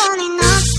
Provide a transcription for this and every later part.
DJ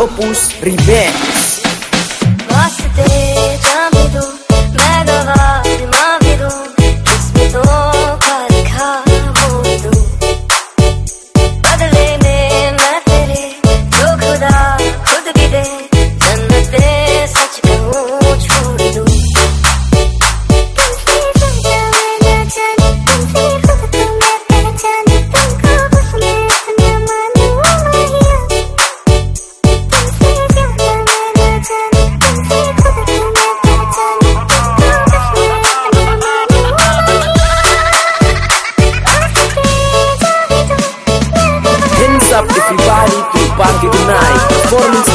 Opus ribe Performance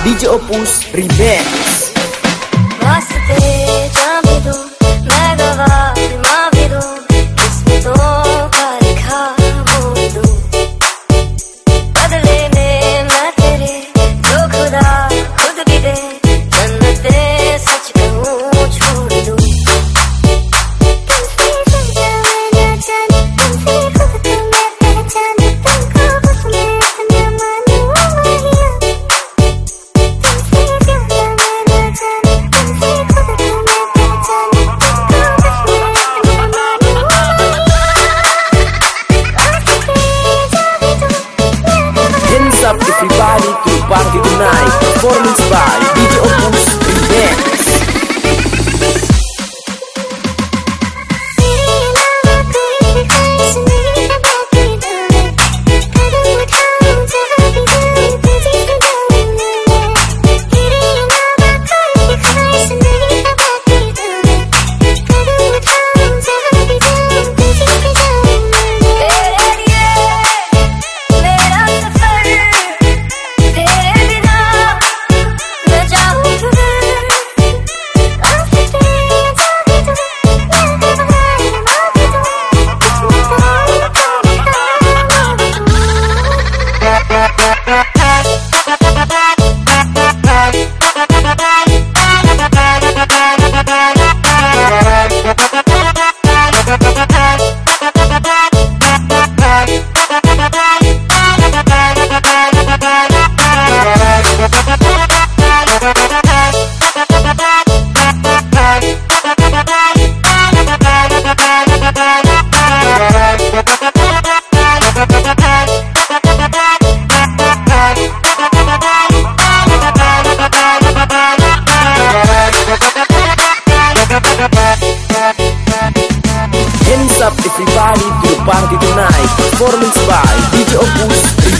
DJ Opus Remix Party to Party Tonight. Performance by DJ Opus.